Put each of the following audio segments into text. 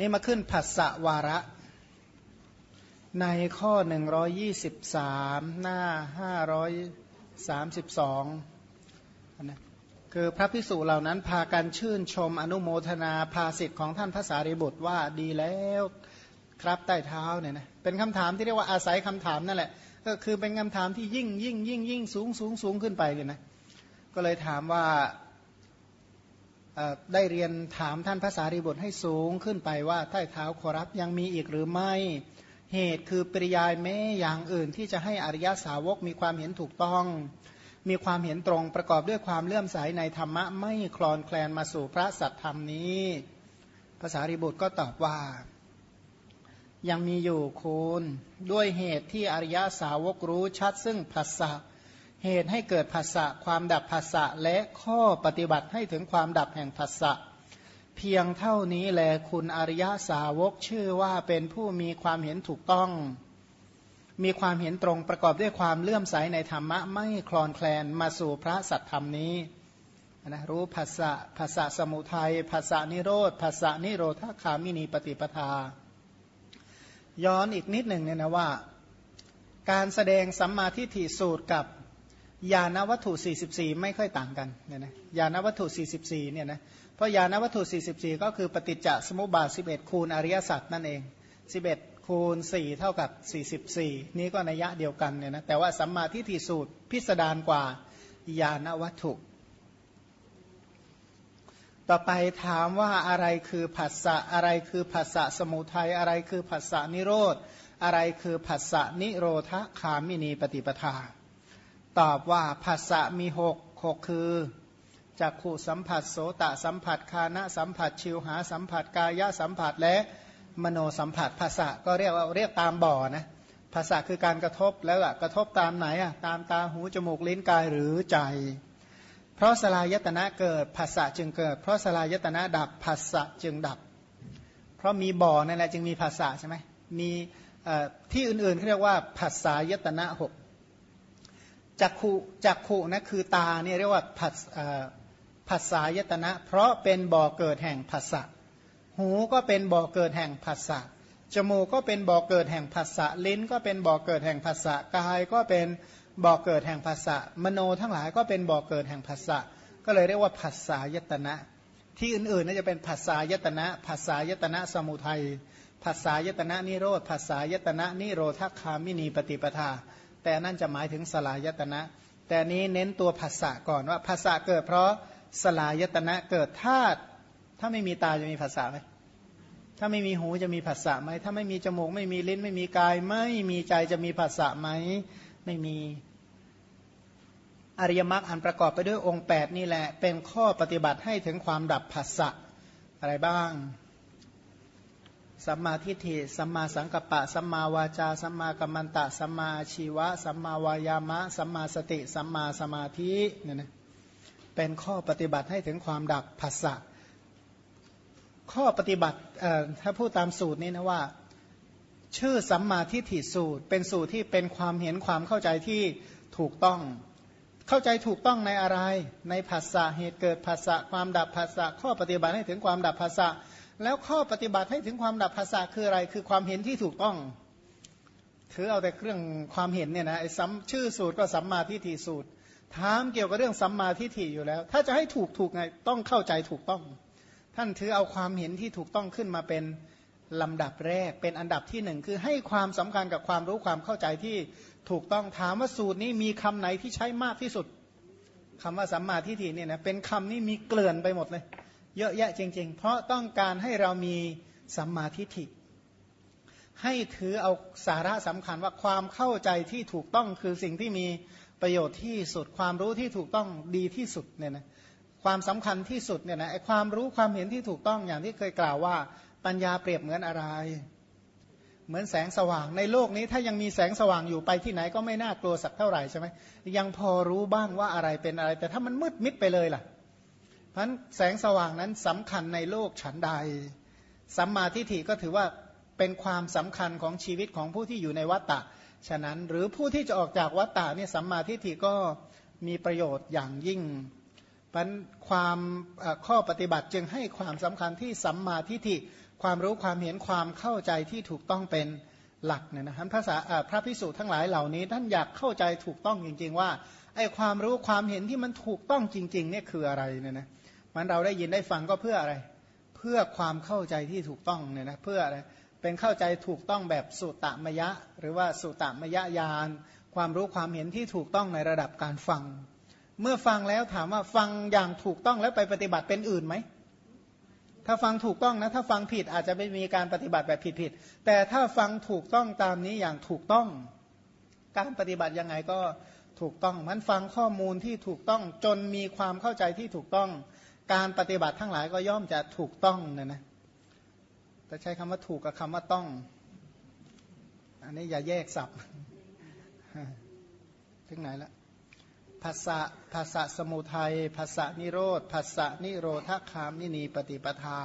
นี่มาขึ้นผัสสะวาระ ในข้อ 123 หน้า 532นะคือพระพิสุเหล่านั้นพากันชื่นชมอนุโมทนาภาสิทธิ์ของท่านพระสารีบุตรว่าดีแล้วครับใต้เท้าเนี่ยนะเป็นคำถามที่เรียกว่าอาศัยคำถามนั่นแหละ ก็คือเป็นคำถามที่ยิ่งยิ่งยิ่งยิ่งสูงสูงสูงขึ้นไปเลยนะก็เลยถามว่า ได้เรียนถามท่านพระสารีบุตรให้สูงขึ้นไปว่าใต้เท้าขอรับยังมีอีกหรือไม่ เหตุคือปริยายแม้อย่างอื่นที่จะให้อริยสาวกมีความเห็นถูกต้อง มีความเห็นตรงประกอบด้วยความเลื่อมใสในธรรมะไม่คลอนแคลนมาสู่พระสัตธรรมนี้ภาษาริบุตรก็ตอบว่า ยังมีอยู่คุณด้วยเหตุที่อริยสาวกรู้ชัดซึ่งภาษะ เหตุให้เกิดภาษะความดับภาษะและข้อปฏิบัติให้ถึงความดับแห่งภาษะเพียงเท่านี้แลคุณอริยสาวกชื่อว่าเป็นผู้มีความเห็นถูกต้อง มีความเห็นตรงประกอบด้วยความเลื่อมใสในธรรมะไม่คลอนแคลนมาสู่พระสัตธรรมนี้นะรู้ภาษะภาษะสมุทัยภาษานิโรธภาษานิโรธคามินีปฏิปทา ย้อนอีกนิดหนึ่งเนี่ยนะว่า การแสดงสัมมาทิฏฐิสูตรกับ ยานวัตถุ 44 ไม่ค่อยต่างกันเนี่ยนะยานวัตถุ 44 เนี่ยนะเพราะยานวัตถุ 44 ก็คือปฏิจจสมุปบาท 11 คูณอริยสัจนั่นเอง 11 คูณ 4 เท่ากับ 44 นี้ก็นัยยะเดียวกันเนี่ยนะแต่ว่าสัมมาทิฏฐิสูตรพิสดารกว่ายานวัตถุ ต่อไปถามว่าอะไรคือผัสสะอะไรคือผัสสะสมุทัยอะไรคือผัสสะนิโรธอะไรคือผัสสะนิโรธคามินีปฏิปทา ตอบว่าผัสสะมีหกหกคือจักขู่สัมผัสโสตะสัมผัสคานะสัมผัสชิวหาสัมผัสกายสัมผัสและมโนสัมผัสภาษะก็เรียกว่าเรียกตามบ่อนะภาษาคือการกระทบแล้วกระทบตามไหนอะตามตาหูจมูกลิ้นกายหรือใจ เพราะสลายตนะเกิดภาษะจึงเกิด เพราะสลายตนะดับภาษะจึงดับ เพราะมีบ่อนั่นแหละจึงมีภาษาใช่ไหมมีที่อื่นๆเรียกว่าภาษายตนะหก จักขุจักขุนะคือตาเนี่ยเรียกว่าภาภาษายตนะ เพราะเป็นบ่อเกิดแห่งภาษะหูก็เป็นบ่อเกิดแห่งภาษะจมูกก็เป็นบ่อเกิดแห่งภาษะลิ้นก็เป็นบ่อเกิดแห่งภาษะกายก็เป็นบ่อเกิดแห่งภาษะมโนทั้งหลายก็เป็นบ่อเกิดแห่งภาษะก็เลยเรียกว่าภาษายตนะ ที่อื่นๆน่าจะเป็นภาษายตนะภาษายตนะสมุทัยภาษายตนะนิโรธภาษายตนะนิโรธคามินีปฏิปทา แต่นั่นจะหมายถึงสลายตนะ แต่นี้เน้นตัวภาษาก่อนว่าภาษาเกิด เพราะสลายตนะเกิดธาตุถ้าไม่มีตาจะมีภาษาไหมถ้าไม่มีหูจะมีภาษาไหมถ้าไม่มีจมูกไม่มีลิ้นไม่มีกาย ไม่มีใจจะมีภาษาไหมไม่มีอริยมรรคอันประกอบไปด้วยองค์ 8 นี่แหละ เป็นข้อปฏิบัติให้ถึงความดับผัสสะอะไรบ้าง สัมมาทิฏฐิสัมมาสังกัปปะ สัมมาวาจา สัมมากัมมันตะ สัมมาชีวะ สัมมาวายามะ สัมมาสติ สัมมาสมาธิเนี่ยนะเป็นข้อปฏิบัติให้ถึงความดับผัสสะข้อปฏิบัติถ้าพูดตามสูตรนี้นะว่า ชื่อสัมมาทิฏฐิสูตร เป็นสูตรที่เป็นความเห็นความเข้าใจที่ถูกต้อง เข้าใจถูกต้องในอะไร ในภาษาเหตุเกิดภาษาความดับภาษาข้อปฏิบัติให้ถึงความดับภาษา แล้วข้อปฏิบัติให้ถึงความดับภาษาคืออะไร คือความเห็นที่ถูกต้อง ถือเอาแต่เครื่องความเห็นเนี่ยนะไอ้ซ้ำชื่อสูตรก็สัมมาทิฏฐิสูตร ถามเกี่ยวกับเรื่องสัมมาทิฏฐิอยู่แล้ว ถ้าจะให้ถูกถูกไงต้องเข้าใจถูกต้อง ท่านถือเอาความเห็นที่ถูกต้องขึ้นมาเป็นลำดับแรก เป็นอันดับที่หนึ่งคือให้ความสำคัญกับความรู้ความเข้าใจที่ถูกต้องถามว่าสูตรนี้มีคำไหนที่ใช้มากที่สุดคำว่าสัมมาทิฏฐิเนี่ยนะเป็นคำนี้มีเกลื่อนไปหมดเลย เยอะแยะจริง ๆ เพราะต้องการให้เรามีสัมมาทิฏฐิ ให้ถือเอาสาระสำคัญว่าความเข้าใจที่ถูกต้องคือสิ่งที่มีประโยชน์ที่สุด ความรู้ที่ถูกต้องดีที่สุดเนี่ยนะความสำคัญที่สุดเนี่ยนะไอความรู้ความเห็นที่ถูกต้องอย่างที่เคยกล่าวว่า ปัญญาเปรียบเหมือนอะไร เหมือนแสงสว่าง ในโลกนี้ถ้ายังมีแสงสว่างอยู่ไปที่ไหนก็ไม่น่ากลัวสักเท่าไหร่ใช่ไหมยังพอรู้บ้างว่าอะไรเป็นอะไร แต่ถ้ามันมืดมิดไปเลยล่ะ พราะแสงสว่างนั้นสำคัญในโลกฉันใด สัมมาทิฏฐิก็ถือว่าเป็นความสำคัญของชีวิตของผู้ที่อยู่ในวัฏฏะ ฉะนั้นหรือผู้ที่จะออกจากวัฏฏะเนี่ยสัมมาทิฏฐิก็มีประโยชน์อย่างยิ่งปันความข้อปฏิบัติจึงให้ความสำคัญที่สัมมาทิฏฐิความรู้ความเห็นความเข้าใจที่ถูกต้องเป็นหลักเนี่ยนะครับภาษาพระพิสุทั้งหลายเหล่านี้ ท่านอยากเข้าใจถูกต้องจริง ๆ ว่าไอ้ความรู้ความเห็นที่มันถูกต้องจริงๆเนี่ยคืออะไรเนี่ยนะ มันเราได้ยินได้ฟังก็เพื่ออะไร เพื่อความเข้าใจที่ถูกต้องเนี่ยนะเพื่ออะไรเป็นเข้าใจถูกต้องแบบสุตตมยะ หรือว่าสุตตมยญาณความรู้ความเห็นที่ถูกต้องในระดับการฟัง เมื่อฟังแล้วถามว่าฟังอย่างถูกต้องแล้วไปปฏิบัติเป็นอื่นไหมถ้าฟังถูกต้องนะถ้าฟังผิดอาจจะไม่มีการปฏิบัติแบบผิดๆแต่ถ้าฟังถูกต้องตามนี้อย่างถูกต้อง การปฏิบัติยังไงก็ถูกต้องมันฟังข้อมูลที่ถูกต้องจนมีความเข้าใจที่ถูกต้อง การปฏิบัติทั้งหลายก็ย่อมจะถูกต้องนะนะแต่ใช้คำว่าถูกกับคำว่าต้อง อันนี้อย่าแยกสับถึงไหนละภาษะภาษะสมุทัยภาษะนิโรธภาษะนิโรธคามนินีปฏิปทา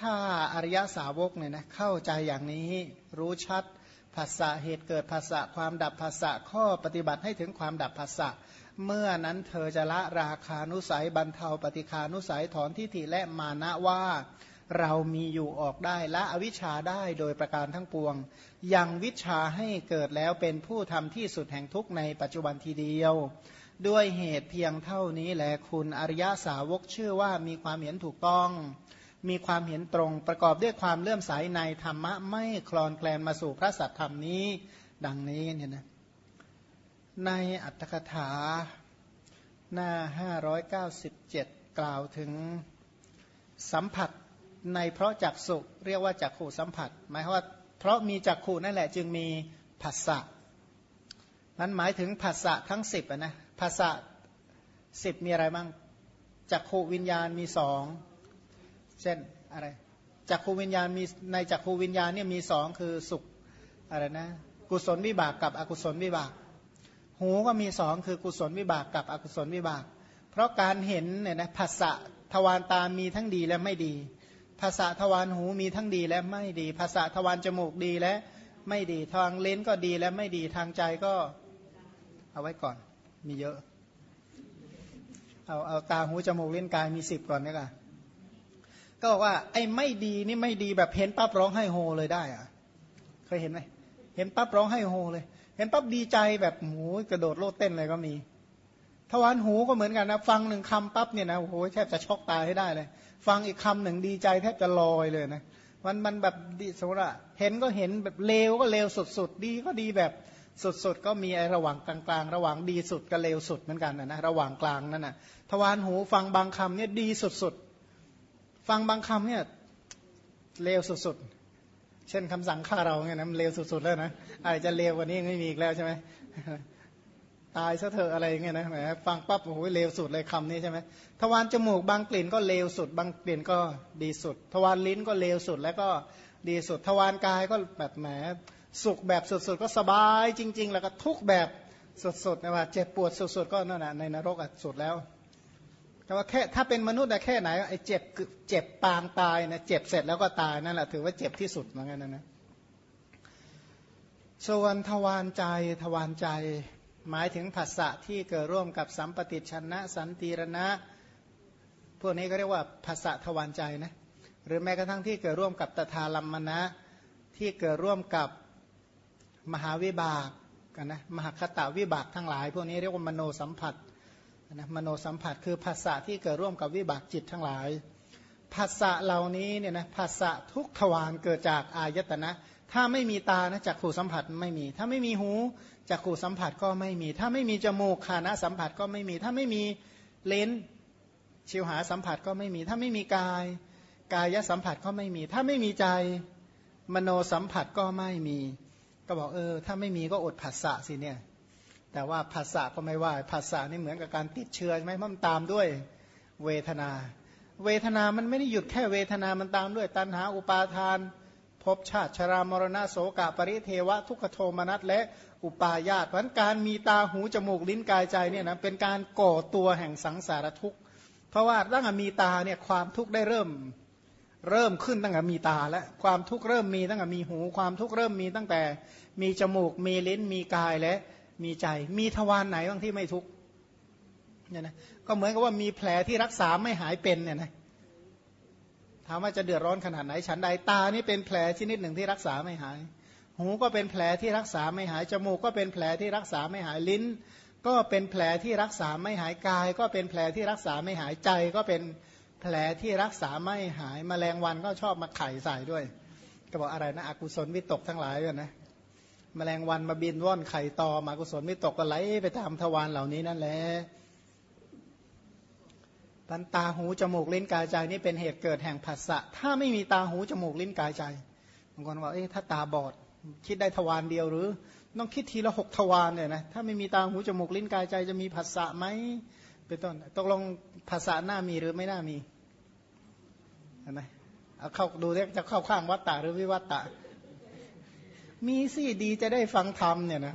ถ้าอริยสาวกเนี่ยนะเข้าใจอย่างนี้รู้ชัด ภาษะเหตุเกิดภาษะความดับภาษะข้อปฏิบัติให้ถึงความดับภาษะเมื่อนั้นเธอจะละราคานุสัยบรรเทาปฏิคานุสัยถอนทิฏฐิและมานะว่าเรามีอยู่ออกได้ละอวิชชาได้โดยประการทั้งปวง ยังวิชาให้เกิดแล้วเป็นผู้ทำที่สุดแห่งทุกในปัจจุบันทีเดียว ด้วยเหตุเพียงเท่านี้แหละคุณอริยสาวกเชื่อว่ามีความเห็นถูกต้อง มีความเห็นตรง ประกอบด้วยความเลื่อมใสในธรรมะไม่คลอนแคลนมาสู่พระสัตธรรมนี้ ดังนี้เนี่ยนะในอัตถกถาหน้า 597 กล่าวถึงสัมผัสในเพราะจักสุเรียกว่าจักขู่สัมผัส หมายว่าเพราะมีจักขู่นั่นแหละจึงมีผัสสะนั้นหมายถึงผัสสะทั้งสิบนะผัสสะสิบมีอะไรบ้างจักขูวิญญาณมีสอง เช่นอะไรจักขูวิญญาณมีในจักขูวิญญาณเนี่ยมีสองคือสุขอะไรนะกุศลวิบากกับอกุศลวิบาก หูก็มีสองคือกุศลวิบากกับอกุศลวิบาก เพราะการเห็นเนี่ยนะผัสสะทวารตามีทั้งดีและไม่ดีภาษาทวารหูมีทั้งดีและไม่ดี ภาษาทวารจมูกดีและไม่ดี ทางเลนก็ดีและไม่ดีทางใจก็เอาไว้ก่อน มีเยอะ เอาเอาตาหูจมูกเลนกายมีสิบก่อนนี่ก่ะ ก็บอกว่าไอ้ไม่ดีนี่ไม่ดีแบบเห็นปั๊บร้องให้โฮเลยได้อะเคยเห็นไหมเห็นปั๊บร้องให้โฮเลย เห็นปั๊บดีใจแบบหมูกระโดดโลดเต้นเลยก็มีทวารหูก็เหมือนกันนะฟังหนึ่งคำปั๊บเนี่ยนะโอ้โหแทบจะช็อกตายให้ได้เลย ฟังอีกคำหนึ่งดีใจแทบจะลอยเลยนะมันมันแบบสมมติว่าเห็นก็เห็นแบบเลวก็เลวสุดๆ ดีก็ดีแบบสุดๆ ก็มีไอ้ระหว่างกลางๆ ระหว่างดีสุดกับเลวสุดเหมือนกันนะนะระหว่างกลางนั่นนะทวารหูฟังบางคำเนี่ยดีสุดๆ ฟังบางคำเนี่ยเลวสุดๆ เช่นคำสั่งฆ่าเราเนี่ยนะมันเลวสุดๆแล้วนะอาจจะเลวกว่านี้ไม่มีอีกแล้วใช่ไหมตายซะเถอะอะไรเงี้ยนะแหมฟังปั๊บโอ้โหเลวสุดเลยคำนี้ใช่ไหมทวารจมูกบางกลิ่นก็เลวสุด บางกลิ่นก็ดีสุด ทวารลิ้นก็เลวสุดแล้วก็ดีสุด ทวารกายก็แบบแหมสุขแบบสุดๆ ก็สบายจริง ๆ แล้วก็ทุกแบบสุดๆนะว่าเจ็บปวดสุดๆ ก็นั่นแหะในนรกอะสุดแล้ว แต่ว่าแค่ถ้าเป็นมนุษย์แค่ไหนไอ้เจ็บเจ็บปางตายนะเจ็บเสร็จแล้วก็ตายนั่นแหละถือว่าเจ็บที่สุดเหมือนกันนะนะส่วนทวารใจทวารใจ หมายถึงผัสสะที่เกิดร่วมกับสัมปติชนะ สันติรณะ พวกนี้ก็เรียกว่าภาษะทวารใจนะหรือแม้กระทั่งที่เกิดร่วมกับตถาลัมมณะที่เกิดร่วมกับมหาวิบากกันนะมหคตาวิบากทั้งหลาย พวกนี้เรียกว่ามโนสัมผัส นะมโนสัมผัสคือภาษะที่เกิดร่วมกับวิบากจิตทั้งหลายภาษะเหล่านี้เนี่ยนะภาษะทุกทวารเกิดจากอายตนะ ถ้าไม่มีตานะจักขู่สัมผัสไม่มี ถ้าไม่มีหูจักขู่สัมผัสก็ไม่มี ถ้าไม่มีจมูกคานะสัมผัสก็ไม่มี ถ้าไม่มีเลนชิวหาสัมผัสก็ไม่มี ถ้าไม่มีกาย กายสัมผัสก็ไม่มี ถ้าไม่มีใจมโนสัมผัสก็ไม่มี ก็บอกเออ ถ้าไม่มีก็อดผัสสะสิเนี่ย แต่ว่าผัสสะก็ไม่ว่าผัสสะนี่เหมือนกับการติดเชื้อใช่ไหมมันตามด้วยเวทนา เวทนามันไม่ได้หยุดแค่เวทนามันตามด้วย ตัณหาอุปาทานภพชาติชรามรณะโสกะปริเทวะทุกขโทมนัสและอุปาญาตเพราะการมีตาหูจมูกลิ้นกายใจเนี่ยนะเป็นการก่อตัวแห่งสังสารทุกข์ เพราะว่าตั้งแต่มีตาเนี่ยความทุกข์ได้เริ่มเริ่มขึ้นตั้งแต่มีตาแล้วความทุกข์เริ่มมีตั้งแต่มีหู ความทุกข์เริ่มมีตั้งแต่มีจมูกมีลิ้นมีกายและ มีใจ มีทวารไหนบ้างที่ไม่ทุกข์เนี่ยนะก็เหมือนกับว่ามีแผลที่รักษาไม่หายเป็นเนี่ยนะถามว่าจะเดือดร้อนขนาดไหนฉันใดตานี่เป็นแผลชนิดหนึ่งที่รักษาไม่หาย หูก็เป็นแผลที่รักษาไม่หายจมูกก็เป็นแผลที่รักษาไม่หายลิ้น ก็เป็นแผลที่รักษาไม่หายกาย ก็เป็นแผลที่รักษาไม่หายใจ ก็เป็นแผลที่รักษาไม่หายมแมลงวันก็ชอบมาไข่ใส่ด้วย ก็บอกอะไรนะอกุศลวิตกทั้งหลายด้วยนะ มแมลงวันมาบินว่อนไข่ตอมากุศลวิตกก็ไหลไปตามทวารเหล่านี้นั่นแหละปันตาหูจมูกลิ้นกายใจนี่เป็นเหตุเกิดแห่งผัสสะถ้าไม่มีตาหูจมูกลิ้นกายใจบางคนบอกเอ๊ะถ้าตาบอด คิดได้ทวารเดียวหรือ ต้องคิดทีละหกทวารเนี่ยนะถ้าไม่มีตาหูจมูกลิ้นกายใจจะมีผัสสะไหมเป็นต้นตกลงภาษาหน้ามีหรือไม่น่ามีเห็นไหมเอาเข้าดูเรียกจะเข้าข้างวัตตะหรือวิวัตตะ มีสิดีจะได้ฟังธรรมเนี่ยนะ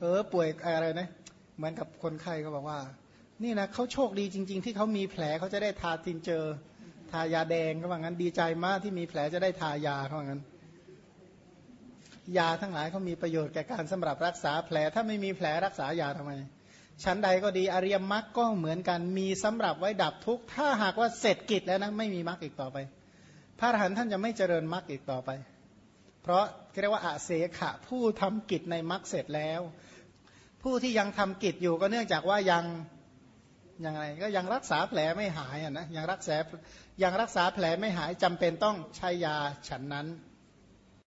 เออป่วยอะไรนะเหมือนกับคนไข้เขาบอกว่า นี่นะเขาโชคดีจริง ๆ ที่เขามีแผลเขาจะได้ทาทินเจอ ทายาแดงเขาว่างั้นดีใจมากที่มีแผลจะได้ทายาเขาว่างั้น ยาทั้งหลายเขามีประโยชน์แก่การสำหรับรักษาแผลถ้าไม่มีแผลรักษายาทำไมชั้นใดก็ดีอริยมรรคก็เหมือนกันมีสำหรับไว้ดับทุกข์ถ้าหากว่าเสร็จกิจแล้วนะไม่มีมรรคอีกต่อไป พระอรหันต์ท่านจะไม่เจริญมรรคอีกต่อไป เพราะเรียกว่าอาเสขะผู้ทำกิจในมรรคเสร็จแล้ว ผู้ที่ยังทำกิจอยู่ก็เนื่องจากว่ายังยังไงก็ยังรักษาแผลไม่หายอะนะยังรักษายังรักษาแผลไม่หายจำเป็นต้องใช้ยาฉันนั้น